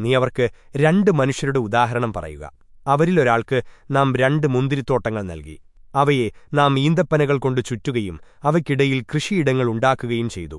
നീ അവർക്ക് രണ്ട് മനുഷ്യരുടെ ഉദാഹരണം പറയുക. അവരിലൊരാൾക്ക് നാം രണ്ട് മുന്തിരിത്തോട്ടങ്ങൾ നൽകി. അവയെ നാം ഈന്തപ്പനകൾ കൊണ്ട് ചുറ്റുകയും അവയ്ക്കിടയിൽ കൃഷിയിടങ്ങൾ ഉണ്ടാക്കുകയും ചെയ്തു.